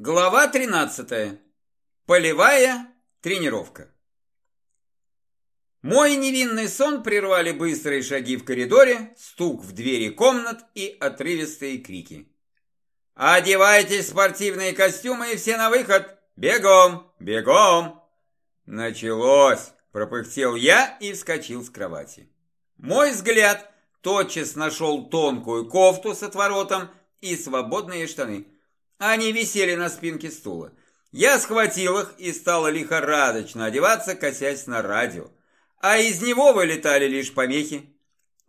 Глава 13. Полевая тренировка. Мой невинный сон прервали быстрые шаги в коридоре, стук в двери комнат и отрывистые крики. «Одевайтесь в спортивные костюмы и все на выход! Бегом! Бегом!» Началось! Пропыхтел я и вскочил с кровати. Мой взгляд тотчас нашел тонкую кофту с отворотом и свободные штаны – они висели на спинке стула. Я схватил их и стала лихорадочно одеваться, косясь на радио. А из него вылетали лишь помехи.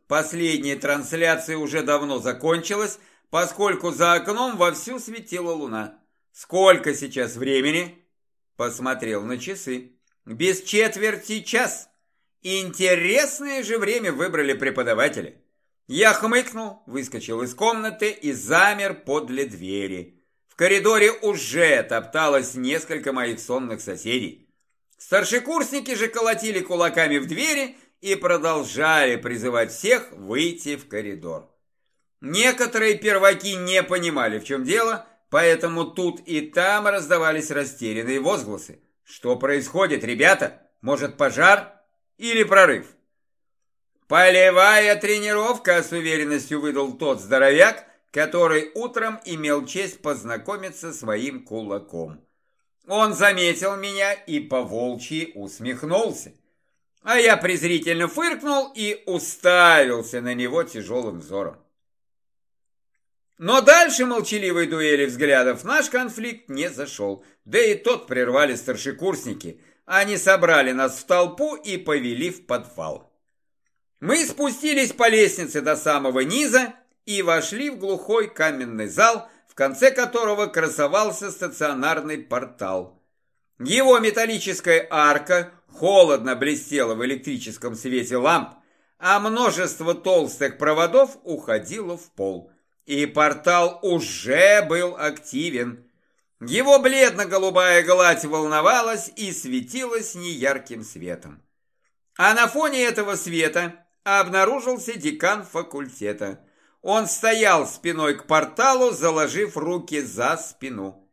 Последняя трансляция уже давно закончилась, поскольку за окном вовсю светила луна. Сколько сейчас времени? Посмотрел на часы. Без четверти час. Интересное же время выбрали преподаватели. Я хмыкнул, выскочил из комнаты и замер подле двери коридоре уже топталось несколько моих сонных соседей. Старшекурсники же колотили кулаками в двери и продолжали призывать всех выйти в коридор. Некоторые перваки не понимали, в чем дело, поэтому тут и там раздавались растерянные возгласы. Что происходит, ребята? Может, пожар или прорыв? Полевая тренировка, с уверенностью выдал тот здоровяк, который утром имел честь познакомиться своим кулаком. Он заметил меня и по-волчьи усмехнулся. А я презрительно фыркнул и уставился на него тяжелым взором. Но дальше молчаливой дуэли взглядов наш конфликт не зашел, да и тот прервали старшекурсники. Они собрали нас в толпу и повели в подвал. Мы спустились по лестнице до самого низа и вошли в глухой каменный зал, в конце которого красовался стационарный портал. Его металлическая арка холодно блестела в электрическом свете ламп, а множество толстых проводов уходило в пол. И портал уже был активен. Его бледно-голубая гладь волновалась и светилась неярким светом. А на фоне этого света обнаружился декан факультета – он стоял спиной к порталу, заложив руки за спину.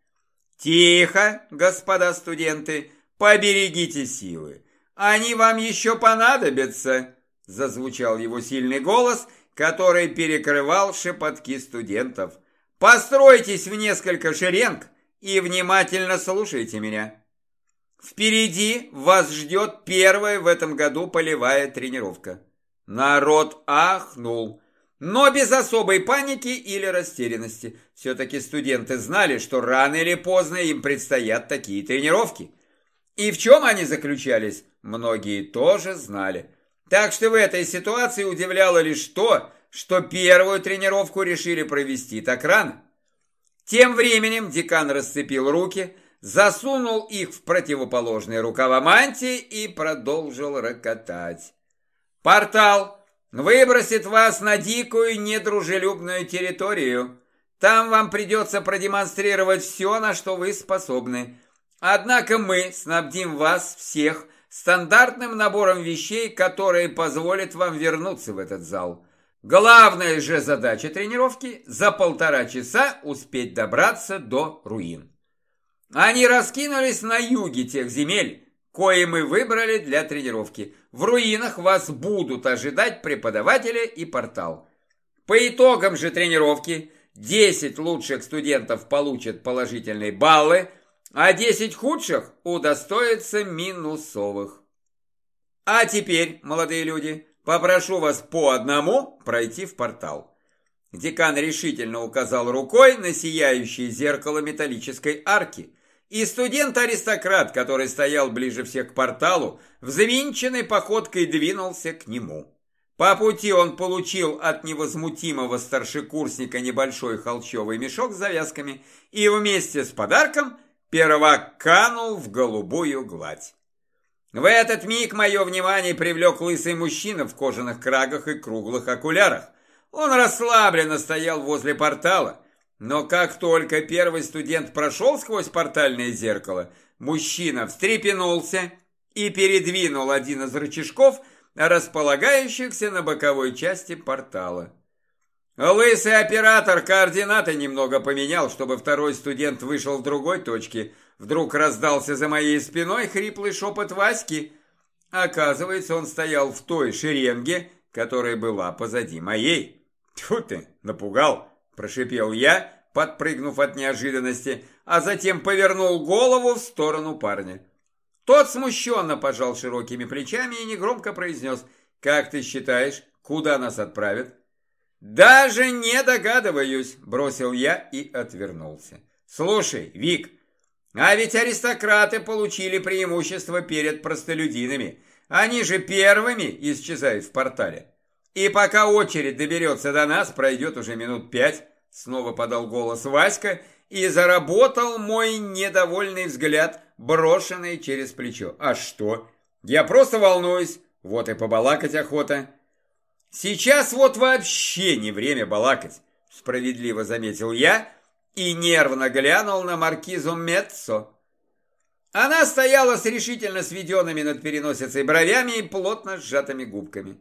«Тихо, господа студенты, поберегите силы. Они вам еще понадобятся», – зазвучал его сильный голос, который перекрывал шепотки студентов. «Постройтесь в несколько шеренг и внимательно слушайте меня. Впереди вас ждет первая в этом году полевая тренировка». Народ ахнул – но без особой паники или растерянности. Все-таки студенты знали, что рано или поздно им предстоят такие тренировки. И в чем они заключались, многие тоже знали. Так что в этой ситуации удивляло лишь то, что первую тренировку решили провести так рано. Тем временем декан расцепил руки, засунул их в противоположные рукава мантии и продолжил рокотать. Портал выбросит вас на дикую недружелюбную территорию. Там вам придется продемонстрировать все, на что вы способны. Однако мы снабдим вас всех стандартным набором вещей, которые позволят вам вернуться в этот зал. Главная же задача тренировки – за полтора часа успеть добраться до руин. Они раскинулись на юге тех земель, кое мы выбрали для тренировки. В руинах вас будут ожидать преподаватели и портал. По итогам же тренировки 10 лучших студентов получат положительные баллы, а 10 худших удостоятся минусовых. А теперь, молодые люди, попрошу вас по одному пройти в портал. Декан решительно указал рукой на сияющее зеркало металлической арки, и студент-аристократ, который стоял ближе всех к порталу, взвинченной походкой двинулся к нему. По пути он получил от невозмутимого старшекурсника небольшой холчевый мешок с завязками и вместе с подарком первак канул в голубую гладь. В этот миг мое внимание привлек лысый мужчина в кожаных крагах и круглых окулярах. Он расслабленно стоял возле портала, но как только первый студент прошел сквозь портальное зеркало, мужчина встрепенулся и передвинул один из рычажков, располагающихся на боковой части портала. Лысый оператор координаты немного поменял, чтобы второй студент вышел в другой точке. Вдруг раздался за моей спиной хриплый шепот Васьки. Оказывается, он стоял в той шеренге, которая была позади моей. Тьфу ты, напугал, прошипел я, подпрыгнув от неожиданности, а затем повернул голову в сторону парня. Тот смущенно пожал широкими плечами и негромко произнес, «Как ты считаешь, куда нас отправят?» «Даже не догадываюсь», – бросил я и отвернулся. «Слушай, Вик, а ведь аристократы получили преимущество перед простолюдинами. Они же первыми исчезают в портале. И пока очередь доберется до нас, пройдет уже минут пять». Снова подал голос Васька, и заработал мой недовольный взгляд, брошенный через плечо. «А что? Я просто волнуюсь, вот и побалакать охота». Сейчас вот вообще не время балакать, справедливо заметил я и нервно глянул на маркизу Меццо. Она стояла с решительно сведенными над переносицей бровями и плотно сжатыми губками.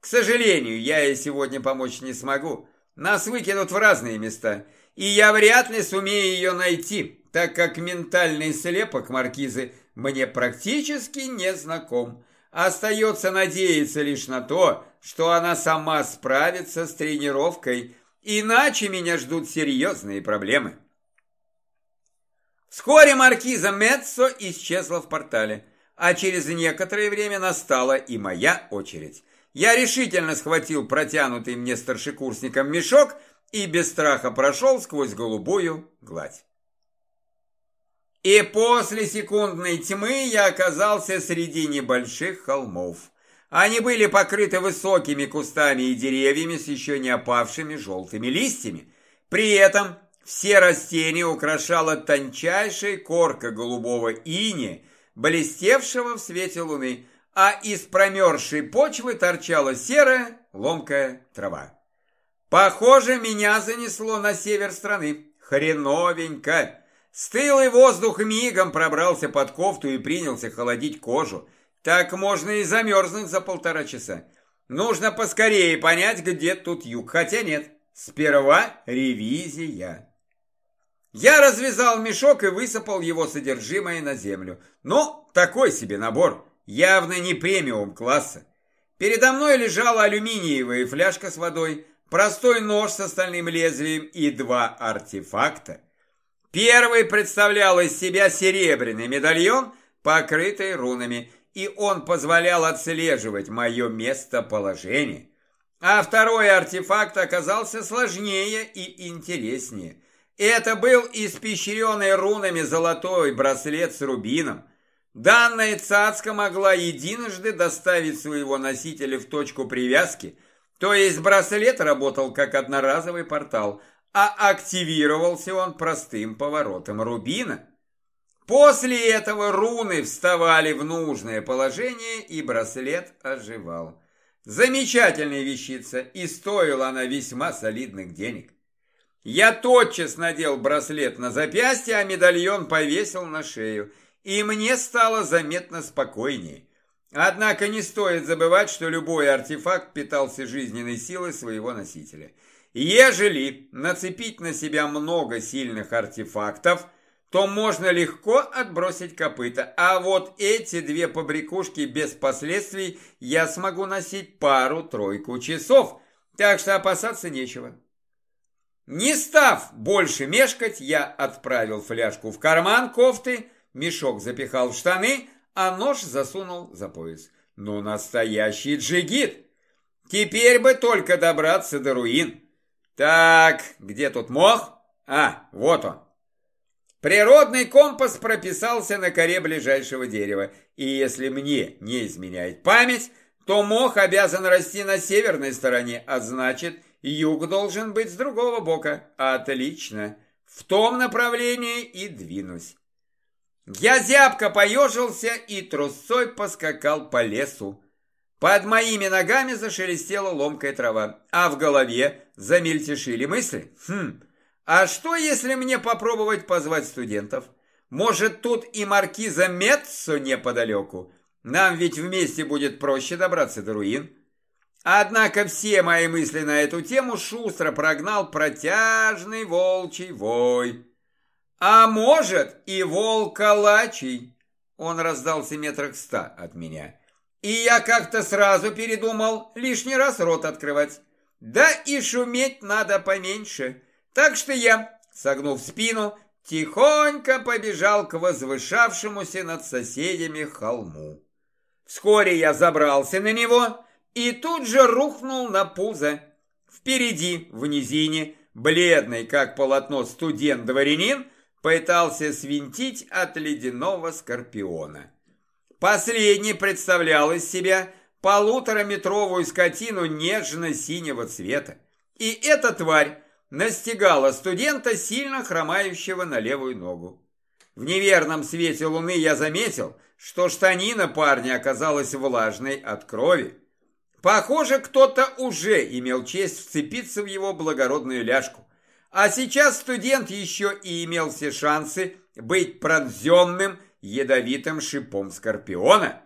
К сожалению, я ей сегодня помочь не смогу. Нас выкинут в разные места, и я вряд ли сумею ее найти, так как ментальный слепок маркизы мне практически не знаком. Остается надеяться лишь на то, что она сама справится с тренировкой, иначе меня ждут серьезные проблемы. Вскоре маркиза Меццо исчезла в портале, а через некоторое время настала и моя очередь. Я решительно схватил протянутый мне старшекурсником мешок и без страха прошел сквозь голубую гладь. И после секундной тьмы я оказался среди небольших холмов. Они были покрыты высокими кустами и деревьями с еще не опавшими желтыми листьями. При этом все растения украшала тончайшая корка голубого ини, блестевшего в свете луны, а из промерзшей почвы торчала серая ломкая трава. Похоже, меня занесло на север страны. Хреновенько. Стылый воздух мигом пробрался под кофту и принялся холодить кожу. Так можно и замерзнуть за полтора часа. Нужно поскорее понять, где тут юг. Хотя нет, сперва ревизия. Я развязал мешок и высыпал его содержимое на землю. Ну, такой себе набор, явно не премиум класса. Передо мной лежала алюминиевая фляжка с водой, простой нож с остальным лезвием и два артефакта. Первый представлял из себя серебряный медальон, покрытый рунами, и он позволял отслеживать мое местоположение. А второй артефакт оказался сложнее и интереснее. Это был испещренный рунами золотой браслет с рубином. Данная цацка могла единожды доставить своего носителя в точку привязки, то есть браслет работал как одноразовый портал, а активировался он простым поворотом рубина. После этого руны вставали в нужное положение, и браслет оживал. Замечательная вещица, и стоила она весьма солидных денег. Я тотчас надел браслет на запястье, а медальон повесил на шею, и мне стало заметно спокойнее. Однако не стоит забывать, что любой артефакт питался жизненной силой своего носителя. Ежели нацепить на себя много сильных артефактов – то можно легко отбросить копыта. А вот эти две побрякушки без последствий я смогу носить пару-тройку часов, так что опасаться нечего. Не став больше мешкать, я отправил фляжку в карман кофты, мешок запихал в штаны, а нож засунул за пояс. Ну, настоящий джигит! Теперь бы только добраться до руин. Так, где тут мох? А, вот он. Природный компас прописался на коре ближайшего дерева, и если мне не изменяет память, то мох обязан расти на северной стороне, а значит, юг должен быть с другого бока. Отлично. В том направлении и двинусь. Я зябко поежился и трусцой поскакал по лесу. Под моими ногами зашелестела ломкая трава, а в голове замельтешили мысли. Хм, а что, если мне попробовать позвать студентов? Может, тут и маркиза Меццо неподалеку? Нам ведь вместе будет проще добраться до руин. Однако все мои мысли на эту тему шустро прогнал протяжный волчий вой. А может и волколачий. Он раздался метрах ста от меня. И я как-то сразу передумал лишний раз рот открывать. Да и шуметь надо поменьше. Так что я, согнув спину, тихонько побежал к возвышавшемуся над соседями холму. Вскоре я забрался на него и тут же рухнул на пузо. Впереди, в низине, бледный, как полотно студент-дворянин, пытался свинтить от ледяного скорпиона. Последний представлял из себя полутораметровую скотину нежно-синего цвета. И эта тварь настигала студента, сильно хромающего на левую ногу. В неверном свете луны я заметил, что штанина парня оказалась влажной от крови. Похоже, кто-то уже имел честь вцепиться в его благородную ляжку. А сейчас студент еще и имел все шансы быть пронзенным ядовитым шипом скорпиона.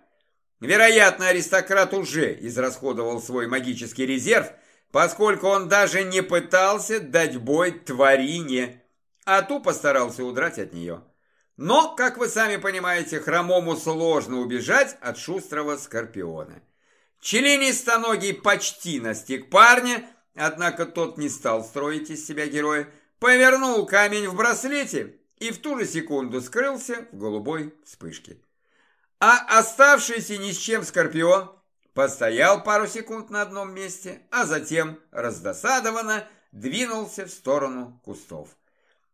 Вероятно, аристократ уже израсходовал свой магический резерв, поскольку он даже не пытался дать бой тварине, а ту постарался удрать от нее. Но, как вы сами понимаете, хромому сложно убежать от шустрого скорпиона. Членистоногий почти настиг парня, однако тот не стал строить из себя героя, повернул камень в браслете и в ту же секунду скрылся в голубой вспышке. А оставшийся ни с чем Скорпион постоял пару секунд на одном месте, а затем раздосадованно двинулся в сторону кустов.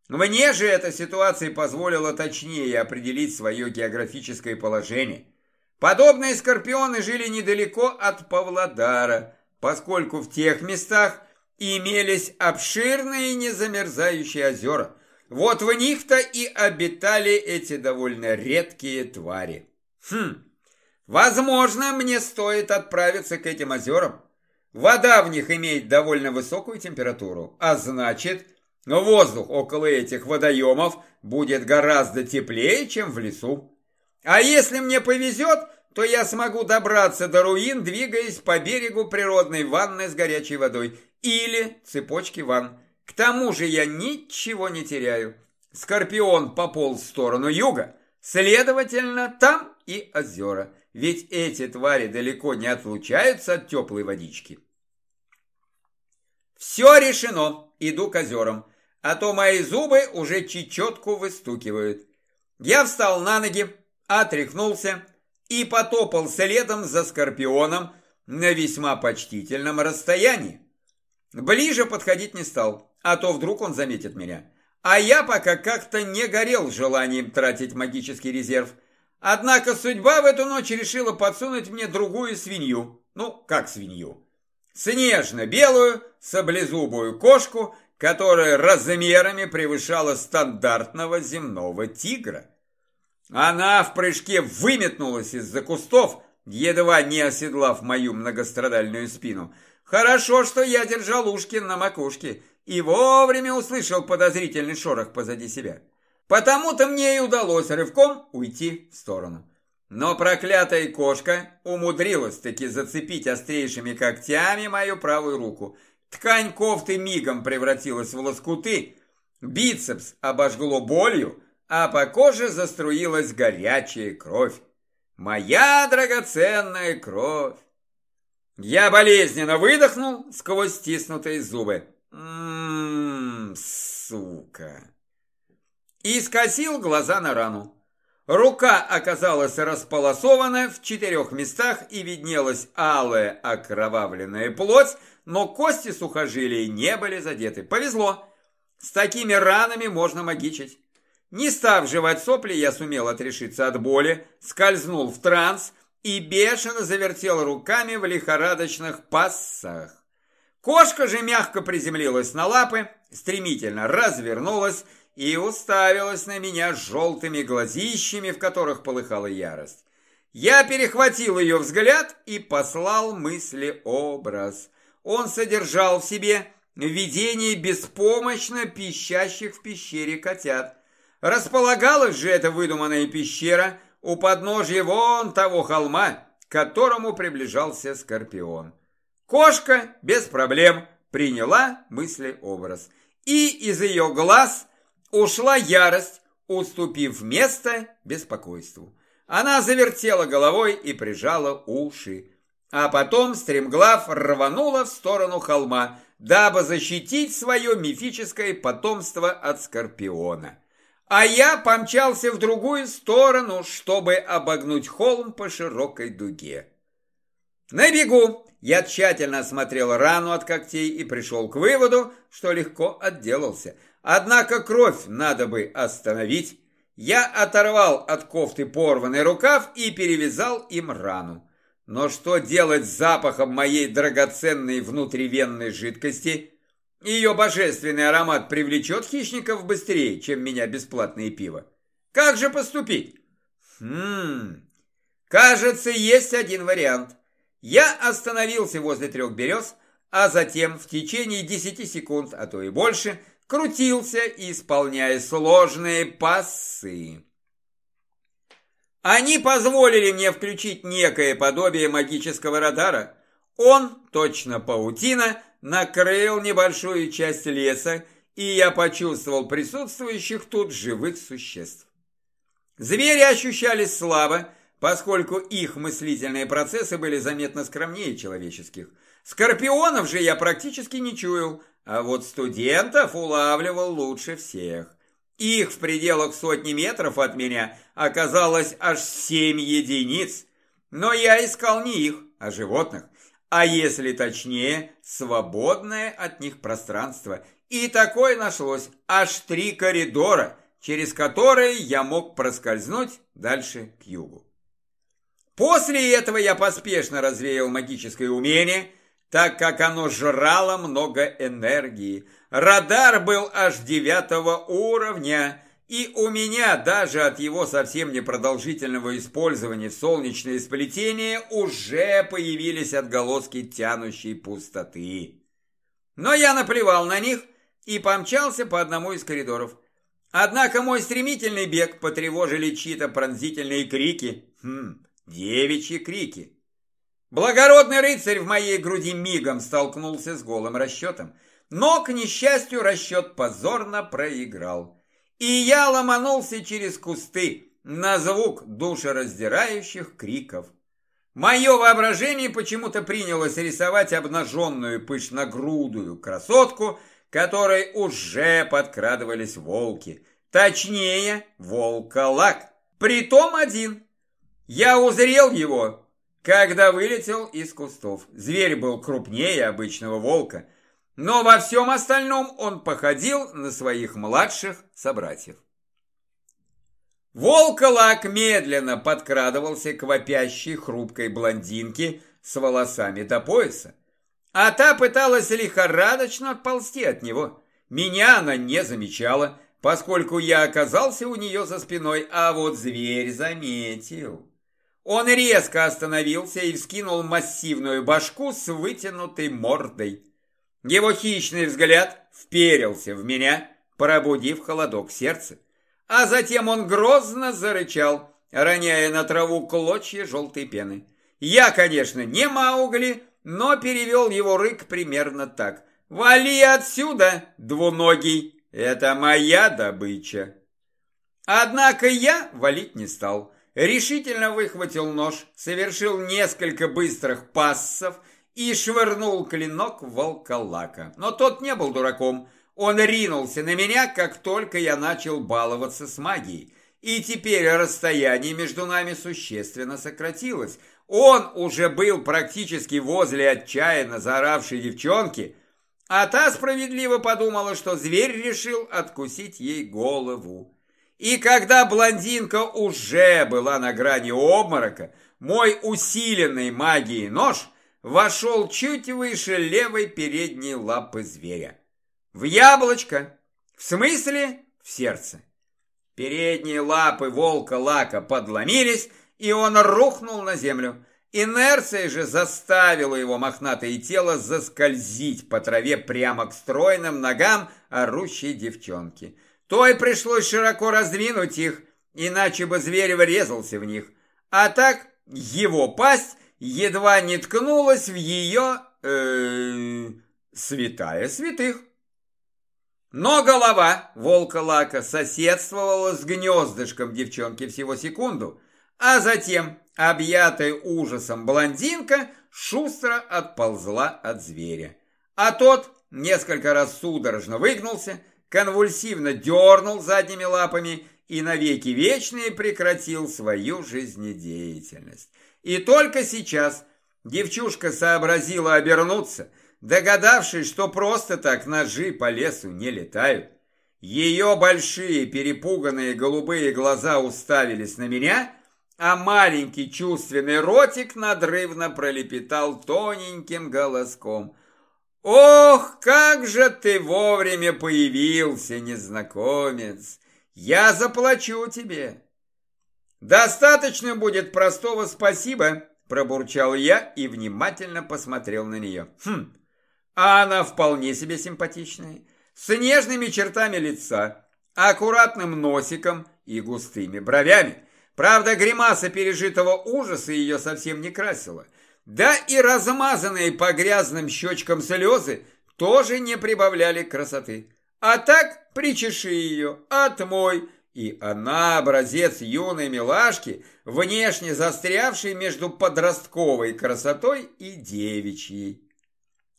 Мне же эта ситуация позволила точнее определить свое географическое положение. Подобные скорпионы жили недалеко от Павлодара, поскольку в тех местах имелись обширные незамерзающие озера, вот в них-то и обитали эти довольно редкие твари. Хм, возможно, мне стоит отправиться к этим озерам. Вода в них имеет довольно высокую температуру, а значит, воздух около этих водоемов будет гораздо теплее, чем в лесу. А если мне повезет, то я смогу добраться до руин, двигаясь по берегу природной ванны с горячей водой или цепочки ванн. К тому же я ничего не теряю. Скорпион пополз в сторону юга, следовательно, там и озера, ведь эти твари далеко не отлучаются от теплой водички. Все решено, иду к озерам, а то мои зубы уже чечетку выстукивают. Я встал на ноги, отряхнулся и потопал следом за Скорпионом на весьма почтительном расстоянии. Ближе подходить не стал а то вдруг он заметит меня. А я пока как-то не горел желанием тратить магический резерв. Однако судьба в эту ночь решила подсунуть мне другую свинью. Ну, как свинью? Снежно-белую, саблезубую кошку, которая размерами превышала стандартного земного тигра. Она в прыжке выметнулась из-за кустов, едва не оседлав мою многострадальную спину. Хорошо, что я держал ушки на макушке и вовремя услышал подозрительный шорох позади себя. Потому-то мне и удалось рывком уйти в сторону. Но проклятая кошка умудрилась-таки зацепить острейшими когтями мою правую руку. Ткань кофты мигом превратилась в лоскуты, бицепс обожгло болью, а по коже заструилась горячая кровь. Моя драгоценная кровь! Я болезненно выдохнул сквозь стиснутые зубы. Ммм, сука. И скосил глаза на рану. Рука оказалась располосована в четырех местах и виднелась алая окровавленная плоть, но кости сухожилий не были задеты. Повезло. С такими ранами можно магичить. Не став жевать сопли, я сумел отрешиться от боли, скользнул в транс и бешено завертел руками в лихорадочных пассах. Кошка же мягко приземлилась на лапы, стремительно развернулась и уставилась на меня желтыми глазищами, в которых полыхала ярость. Я перехватил ее взгляд и послал мысли-образ. Он содержал в себе видение беспомощно пищащих в пещере котят. Располагалась же эта выдуманная пещера у подножья вон того холма, к которому приближался Скорпион. Кошка без проблем приняла мыслеобраз. И из ее глаз ушла ярость, уступив место беспокойству. Она завертела головой и прижала уши. А потом, стремглав, рванула в сторону холма, дабы защитить свое мифическое потомство от Скорпиона. А я помчался в другую сторону, чтобы обогнуть холм по широкой дуге. На бегу я тщательно осмотрел рану от когтей и пришел к выводу, что легко отделался. Однако кровь надо бы остановить. Я оторвал от кофты порванный рукав и перевязал им рану. Но что делать с запахом моей драгоценной внутривенной жидкости? Ее божественный аромат привлечет хищников быстрее, чем меня бесплатное пиво. Как же поступить? Хм, кажется, есть один вариант. Я остановился возле трех берез, а затем в течение десяти секунд, а то и больше, крутился, исполняя сложные пассы. Они позволили мне включить некое подобие магического радара. Он, точно паутина, накрыл небольшую часть леса, и я почувствовал присутствующих тут живых существ. Звери ощущались слабо, поскольку их мыслительные процессы были заметно скромнее человеческих. Скорпионов же я практически не чуял, а вот студентов улавливал лучше всех. Их в пределах сотни метров от меня оказалось аж семь единиц. Но я искал не их, а животных. А если точнее, свободное от них пространство. И такое нашлось аж три коридора, через которые я мог проскользнуть дальше к югу. После этого я поспешно развеял магическое умение, так как оно жрало много энергии – Радар был аж девятого уровня, и у меня даже от его совсем непродолжительного использования солнечное сплетение уже появились отголоски тянущей пустоты. Но я наплевал на них и помчался по одному из коридоров. Однако мой стремительный бег потревожили чьи-то пронзительные крики. Хм, девичьи крики. Благородный рыцарь в моей груди мигом столкнулся с голым расчетом – но, к несчастью, расчет позорно проиграл. И я ломанулся через кусты на звук душераздирающих криков. Мое воображение почему-то принялось рисовать обнаженную пышногрудую красотку, которой уже подкрадывались волки. Точнее, волколак. Притом один. Я узрел его, когда вылетел из кустов. Зверь был крупнее обычного волка – но во всем остальном он походил на своих младших собратьев. Волколак медленно подкрадывался к вопящей хрупкой блондинке с волосами до пояса, а та пыталась лихорадочно отползти от него. Меня она не замечала, поскольку я оказался у нее за спиной, а вот зверь заметил. Он резко остановился и вскинул массивную башку с вытянутой мордой. Его хищный взгляд вперился в меня, пробудив холодок сердца. А затем он грозно зарычал, роняя на траву клочья желтой пены. Я, конечно, не Маугли, но перевел его рык примерно так. «Вали отсюда, двуногий! Это моя добыча!» Однако я валить не стал. Решительно выхватил нож, совершил несколько быстрых пассов и швырнул клинок волколака. Но тот не был дураком. Он ринулся на меня, как только я начал баловаться с магией. И теперь расстояние между нами существенно сократилось. Он уже был практически возле отчаянно заоравшей девчонки, а та справедливо подумала, что зверь решил откусить ей голову. И когда блондинка уже была на грани обморока, мой усиленный магией нож – вошел чуть выше левой передней лапы зверя. В яблочко, в смысле в сердце. Передние лапы волка-лака подломились, и он рухнул на землю. Инерция же заставила его мохнатое тело заскользить по траве прямо к стройным ногам орущей девчонки. Той пришлось широко раздвинуть их, иначе бы зверь врезался в них. А так его пасть едва не ткнулась в ее э, святая святых. Но голова волка-лака соседствовала с гнездышком девчонки всего секунду, а затем, объятая ужасом блондинка, шустро отползла от зверя. А тот несколько раз судорожно выгнулся, конвульсивно дернул задними лапами и навеки вечные прекратил свою жизнедеятельность. И только сейчас девчушка сообразила обернуться – догадавшись, что просто так ножи по лесу не летают. Ее большие перепуганные голубые глаза уставились на меня, а маленький чувственный ротик надрывно пролепетал тоненьким голоском. «Ох, как же ты вовремя появился, незнакомец! Я заплачу тебе!» «Достаточно будет простого спасибо», пробурчал я и внимательно посмотрел на нее. «Хм, а она вполне себе симпатичная, с нежными чертами лица, аккуратным носиком и густыми бровями. Правда, гримаса пережитого ужаса ее совсем не красила. Да и размазанные по грязным щечкам слезы тоже не прибавляли красоты. А так причеши ее, отмой, и она образец юной милашки, внешне застрявшей между подростковой красотой и девичьей.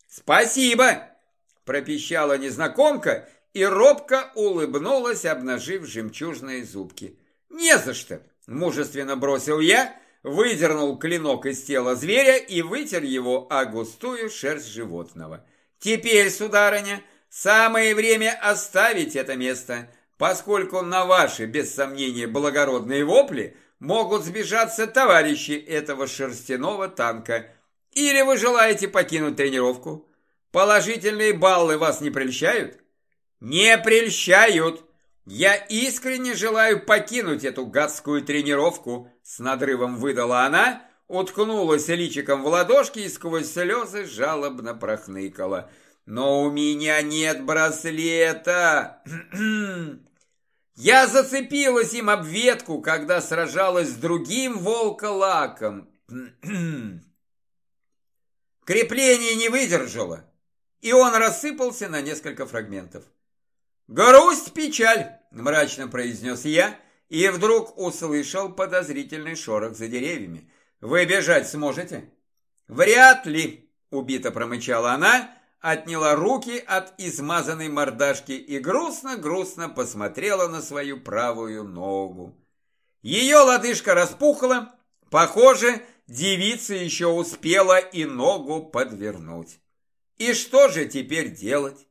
«Спасибо!» – пропищала незнакомка и робко улыбнулась, обнажив жемчужные зубки. «Не за что!» – мужественно бросил я, выдернул клинок из тела зверя и вытер его о густую шерсть животного. «Теперь, сударыня, самое время оставить это место, поскольку на ваши, без сомнения, благородные вопли могут сбежаться товарищи этого шерстяного танка – или вы желаете покинуть тренировку? Положительные баллы вас не прельщают? Не прельщают. Я искренне желаю покинуть эту гадскую тренировку, с надрывом выдала она, уткнулась личиком в ладошки и сквозь слезы жалобно прохныкала. Но у меня нет браслета. Я зацепилась им об ветку, когда сражалась с другим волколаком. Крепление не выдержало, и он рассыпался на несколько фрагментов. «Грусть, печаль!» – мрачно произнес я, и вдруг услышал подозрительный шорох за деревьями. «Вы бежать сможете?» «Вряд ли!» – убито промычала она, отняла руки от измазанной мордашки и грустно-грустно посмотрела на свою правую ногу. Ее лодыжка распухла, похоже, девица еще успела и ногу подвернуть. И что же теперь делать?